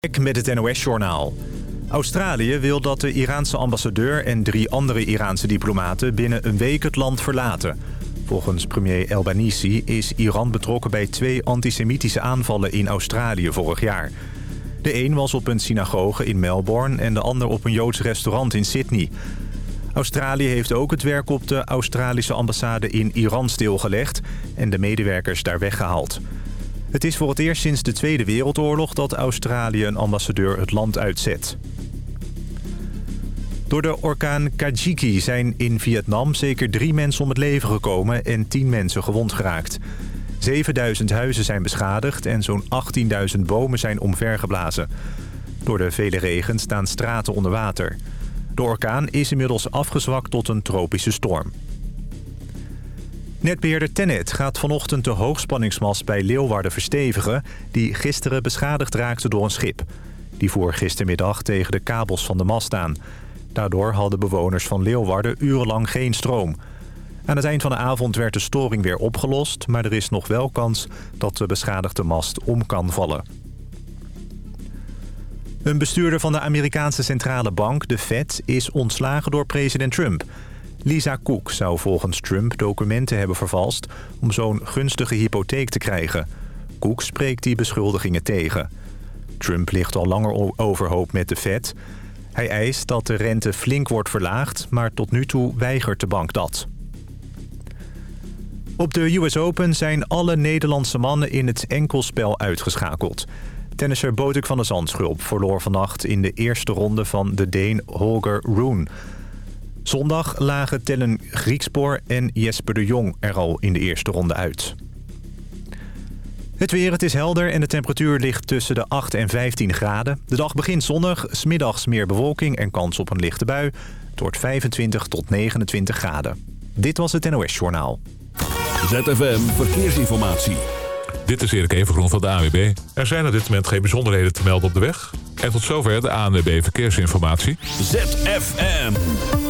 met het NOS-journaal. Australië wil dat de Iraanse ambassadeur en drie andere Iraanse diplomaten binnen een week het land verlaten. Volgens premier Albanese is Iran betrokken bij twee antisemitische aanvallen in Australië vorig jaar. De een was op een synagoge in Melbourne en de ander op een Joods restaurant in Sydney. Australië heeft ook het werk op de Australische ambassade in Iran stilgelegd en de medewerkers daar weggehaald. Het is voor het eerst sinds de Tweede Wereldoorlog dat Australië een ambassadeur het land uitzet. Door de orkaan Kajiki zijn in Vietnam zeker drie mensen om het leven gekomen en tien mensen gewond geraakt. 7000 huizen zijn beschadigd en zo'n 18.000 bomen zijn omvergeblazen. Door de vele regen staan straten onder water. De orkaan is inmiddels afgezwakt tot een tropische storm. Netbeheerder Tennet gaat vanochtend de hoogspanningsmast bij Leeuwarden verstevigen... die gisteren beschadigd raakte door een schip. Die voer gistermiddag tegen de kabels van de mast aan. Daardoor hadden bewoners van Leeuwarden urenlang geen stroom. Aan het eind van de avond werd de storing weer opgelost... maar er is nog wel kans dat de beschadigde mast om kan vallen. Een bestuurder van de Amerikaanse centrale bank, de Fed... is ontslagen door president Trump... Lisa Cook zou volgens Trump documenten hebben vervalst... om zo'n gunstige hypotheek te krijgen. Cook spreekt die beschuldigingen tegen. Trump ligt al langer overhoop met de Fed. Hij eist dat de rente flink wordt verlaagd... maar tot nu toe weigert de bank dat. Op de US Open zijn alle Nederlandse mannen in het enkelspel uitgeschakeld. Tennisser Botik van der Zandschulp verloor vannacht in de eerste ronde van de Deen Holger Rune... Zondag lagen Tellen Griekspoor en Jesper de Jong er al in de eerste ronde uit. Het weer, het is helder en de temperatuur ligt tussen de 8 en 15 graden. De dag begint zonnig, smiddags meer bewolking en kans op een lichte bui. Het wordt 25 tot 29 graden. Dit was het NOS Journaal. ZFM Verkeersinformatie. Dit is Erik Evengroen van de AWB. Er zijn op dit moment geen bijzonderheden te melden op de weg. En tot zover de ANWB Verkeersinformatie. ZFM.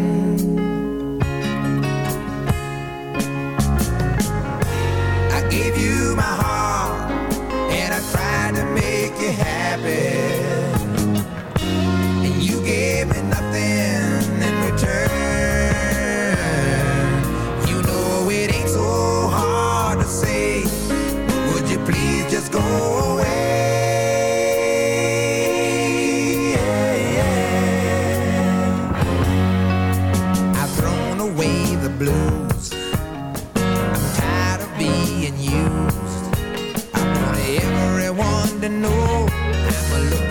malo.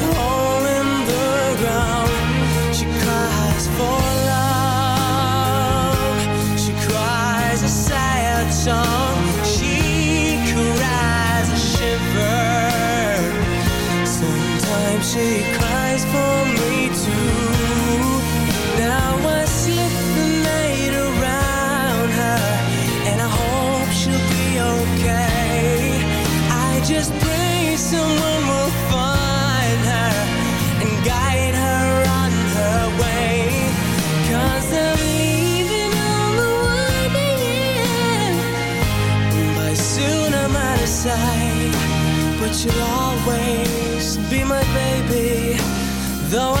should always be my baby, though.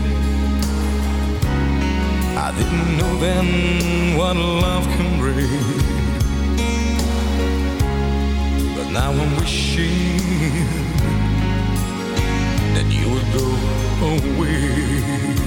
know then what love can bring. But now I'm wishing that you would go away.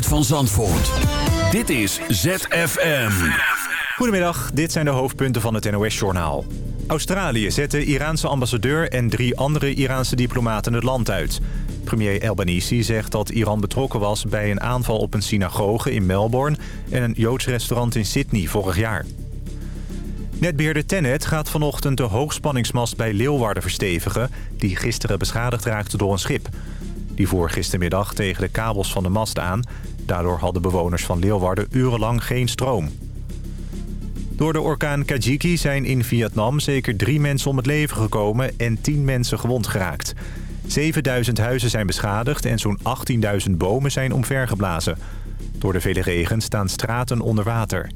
van Zandvoort. Dit is ZFM. Goedemiddag, dit zijn de hoofdpunten van het NOS-journaal. Australië zet de Iraanse ambassadeur en drie andere Iraanse diplomaten het land uit. Premier Albanese zegt dat Iran betrokken was bij een aanval op een synagoge in Melbourne... en een Joods restaurant in Sydney vorig jaar. Netbeheerder Tennet gaat vanochtend de hoogspanningsmast bij Leeuwarden verstevigen... die gisteren beschadigd raakte door een schip... Die voer tegen de kabels van de mast aan. Daardoor hadden bewoners van Leeuwarden urenlang geen stroom. Door de orkaan Kajiki zijn in Vietnam zeker drie mensen om het leven gekomen en tien mensen gewond geraakt. 7000 huizen zijn beschadigd en zo'n 18.000 bomen zijn omvergeblazen. Door de vele regen staan straten onder water.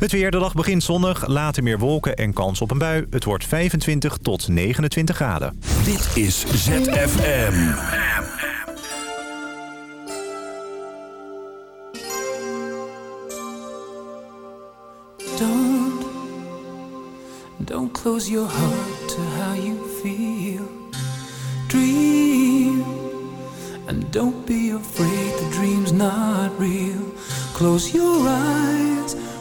Het weer, de dag begint zonnig, later meer wolken en kans op een bui. Het wordt 25 tot 29 graden. Dit is ZFM. Don't, don't close your heart to how you feel. Dream, and don't be afraid the dream's not real. Close your eyes.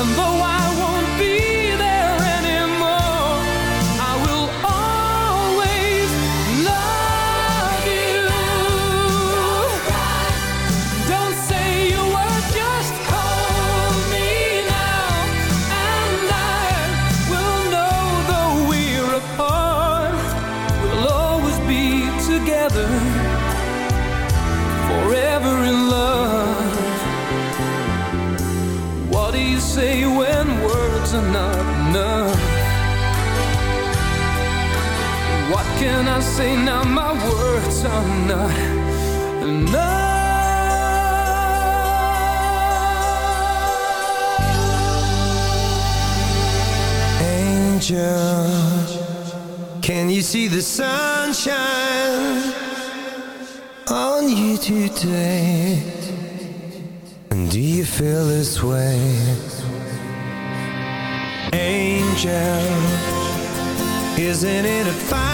And though I won't be can I say now? My words are not enough. Angel, can you see the sunshine on you today? And do you feel this way? Angel, isn't it a fine?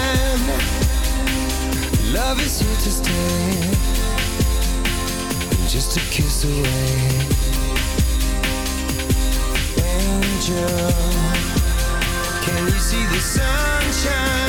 Love is here to stay, just a kiss away. Angel, can you see the sunshine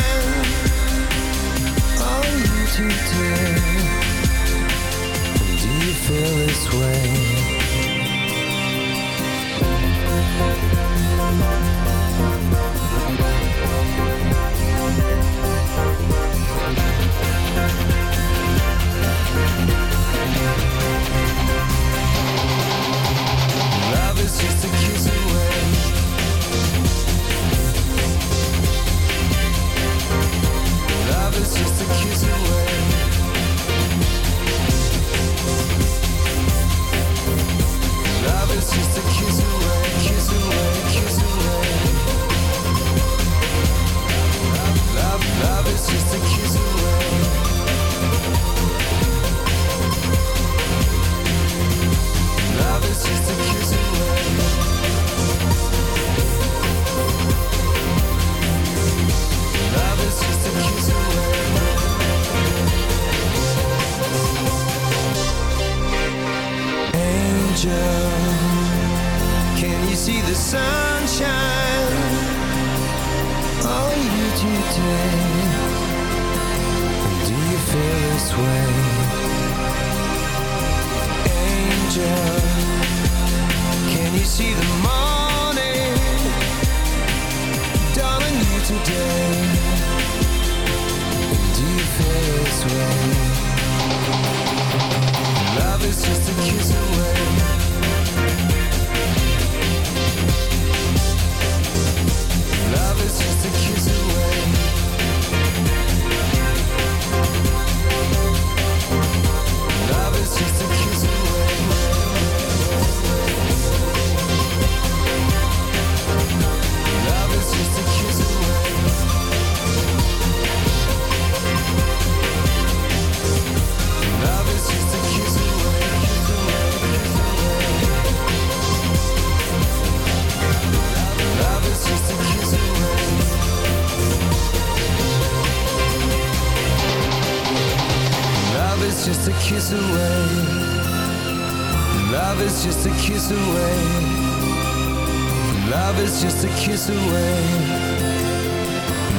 away.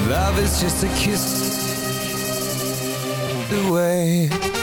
Love is just a kiss away.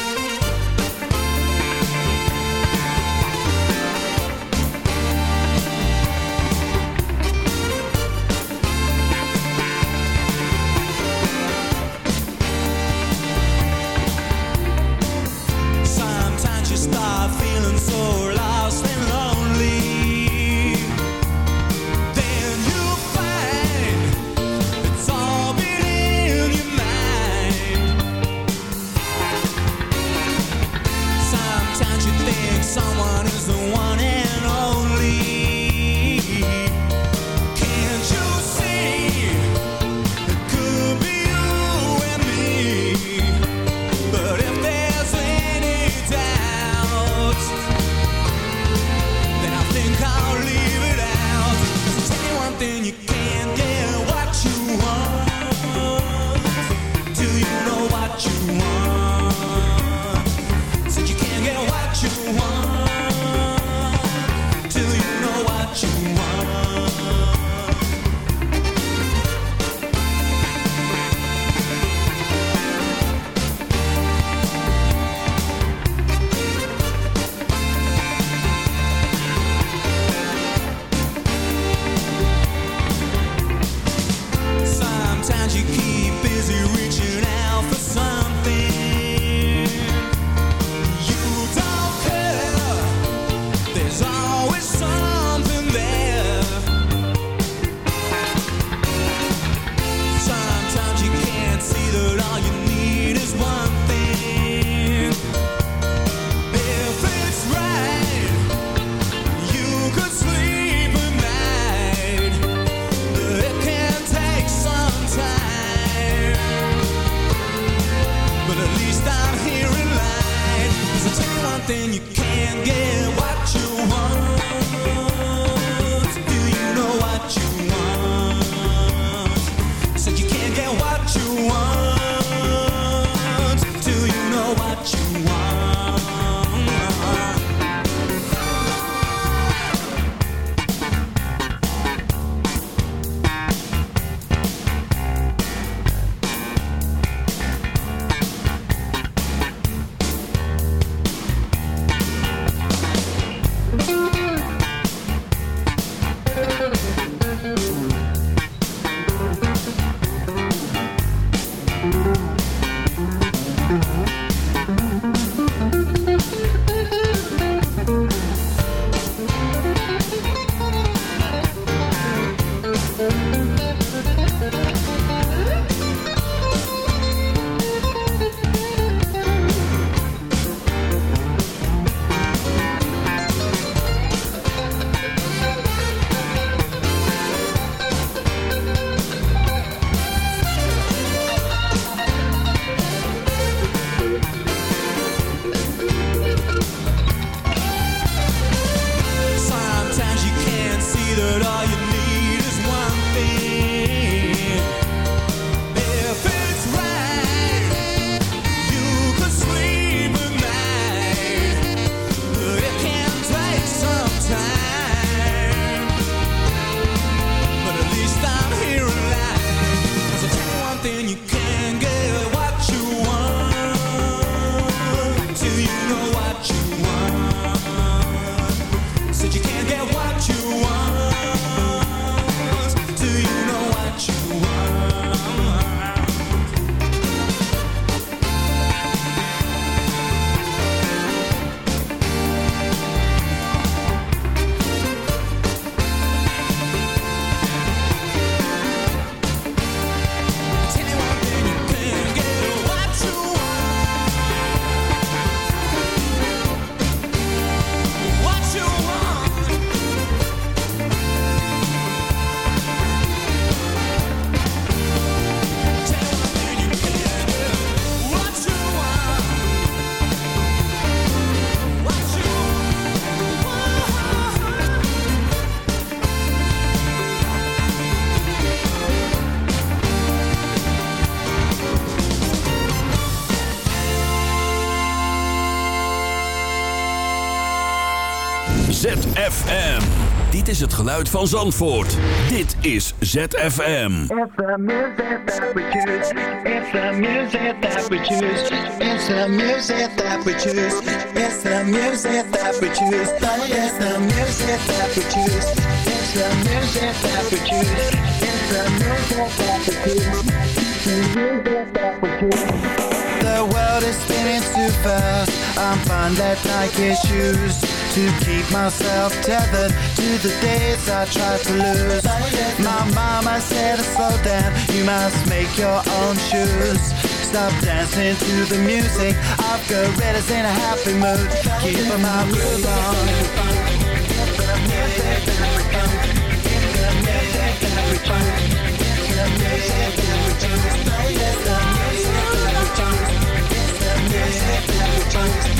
Het geluid van Zandvoort. Dit is ZFM. The world is spinning too. I'm fine to keep myself tethered to the days I tried to lose. My mama said slow down. You must make your own shoes. Stop dancing to the music. I've got gorillas in a happy mood. Keep my groove on. There's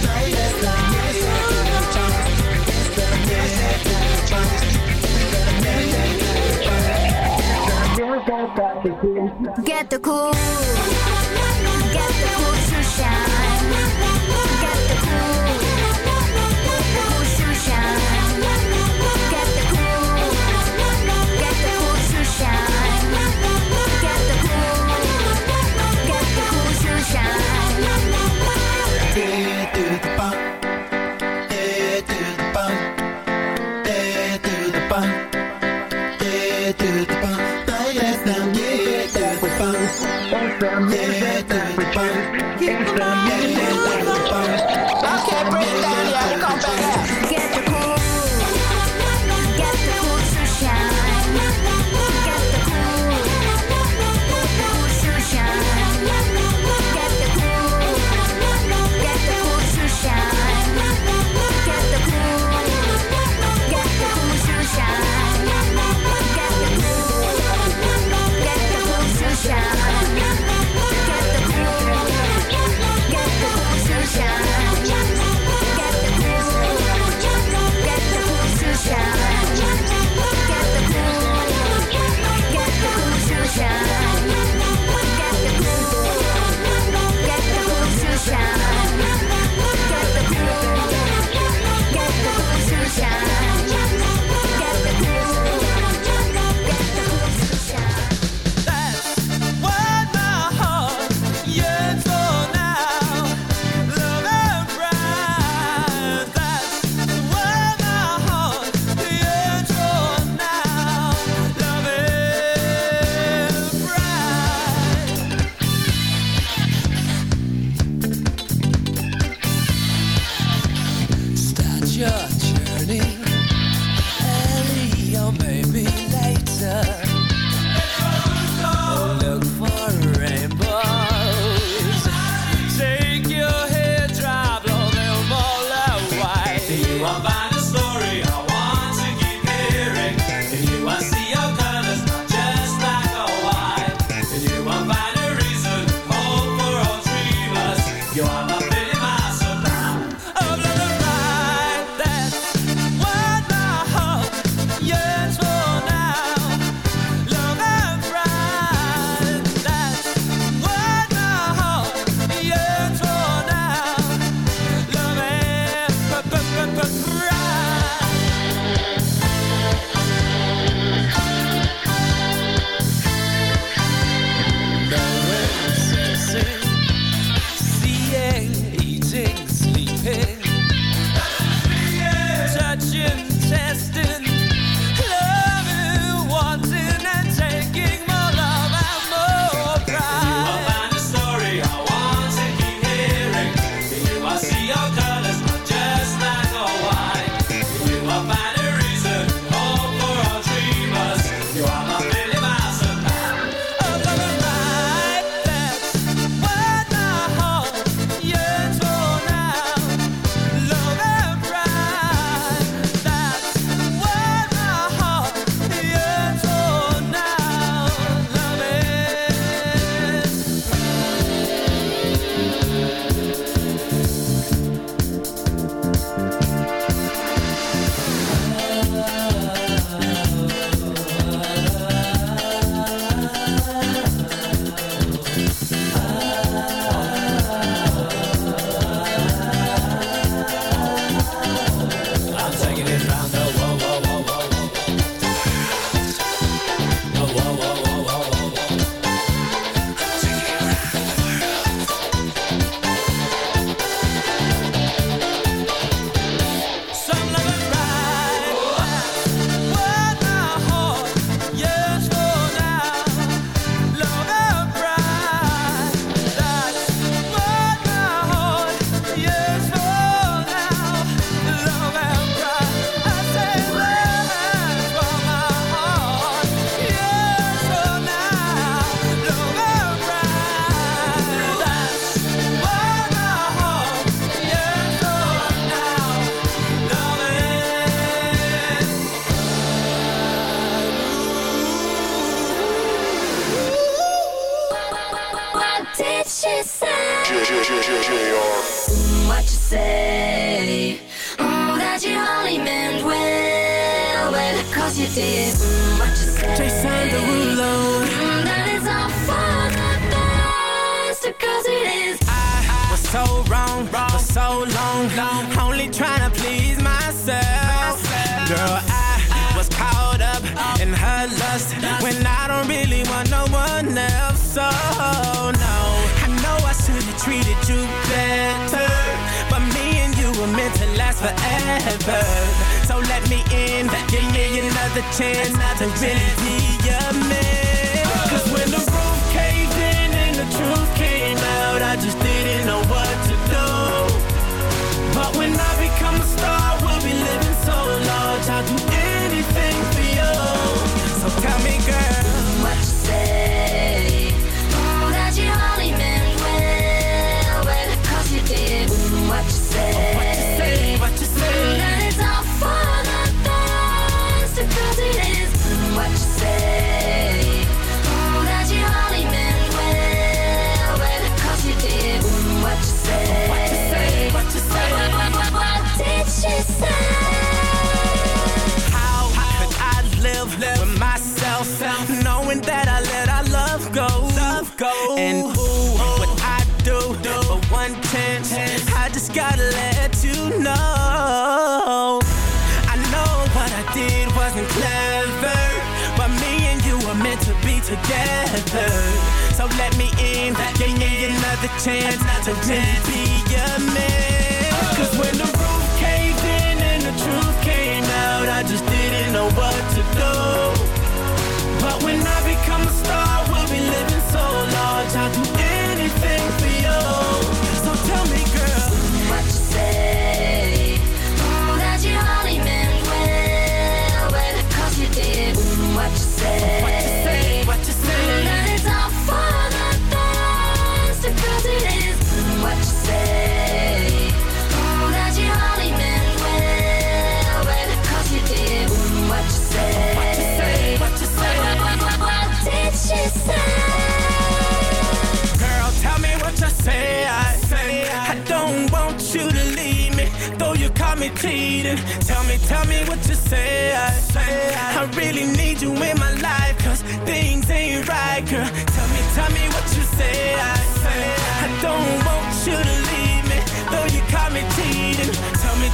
Get the cool. Get the cool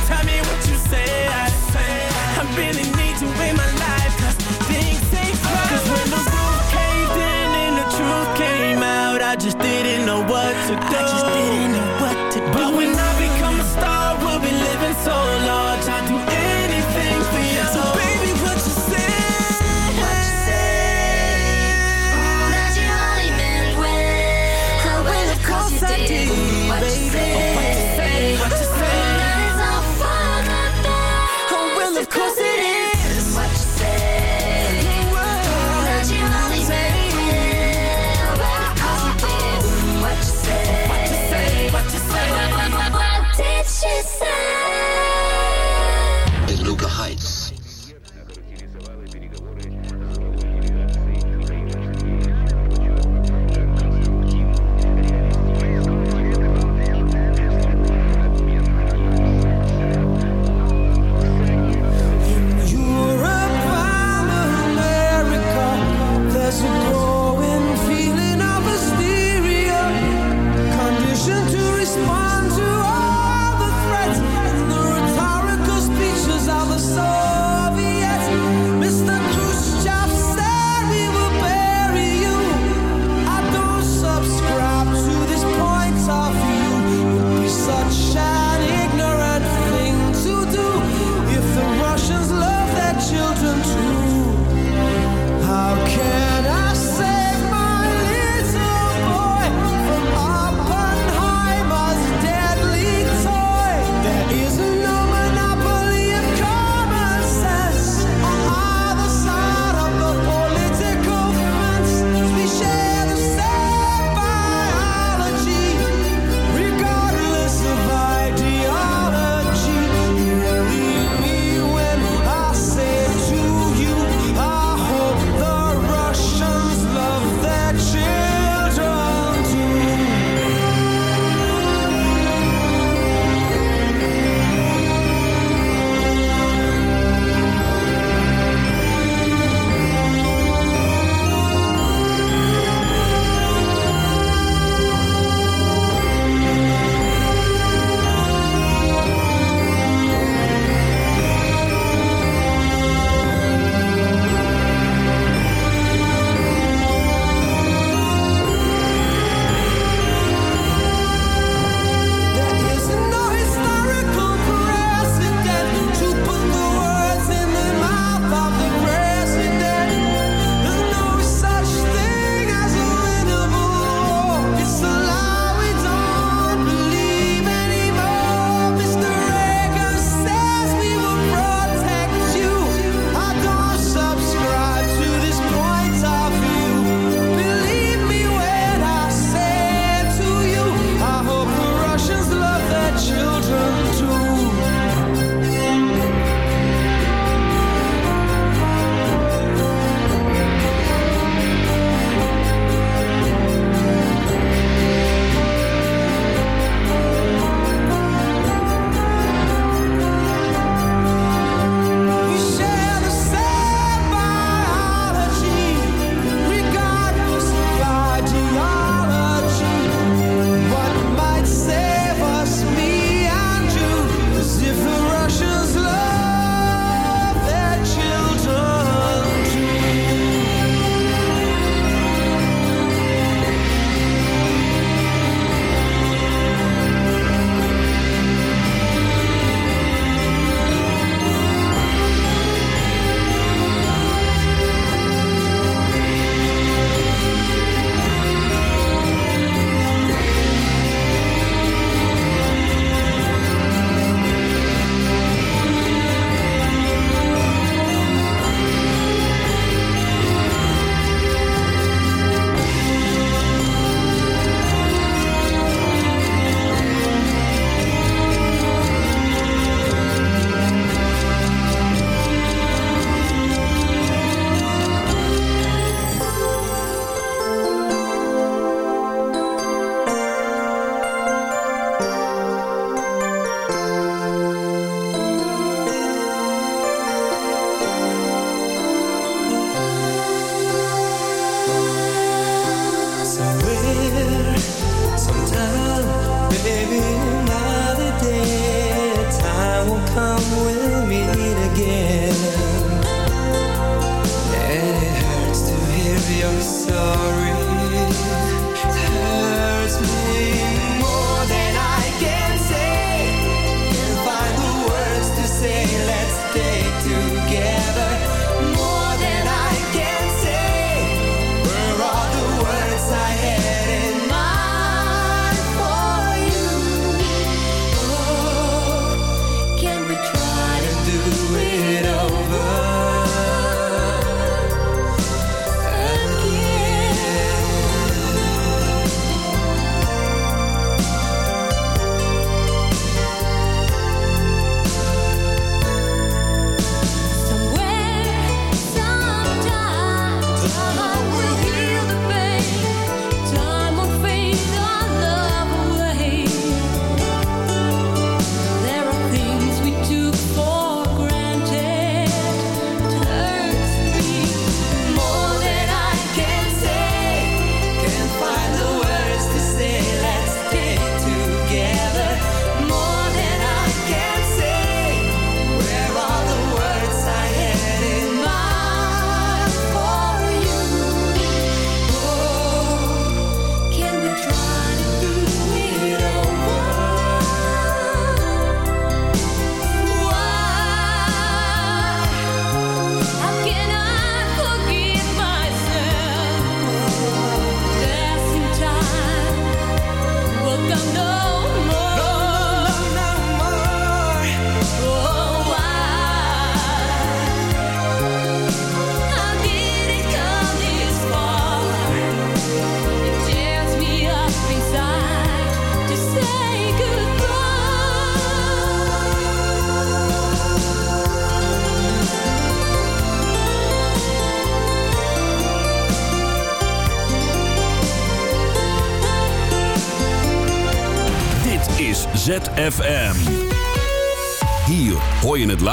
Tell me, what you say. I say I really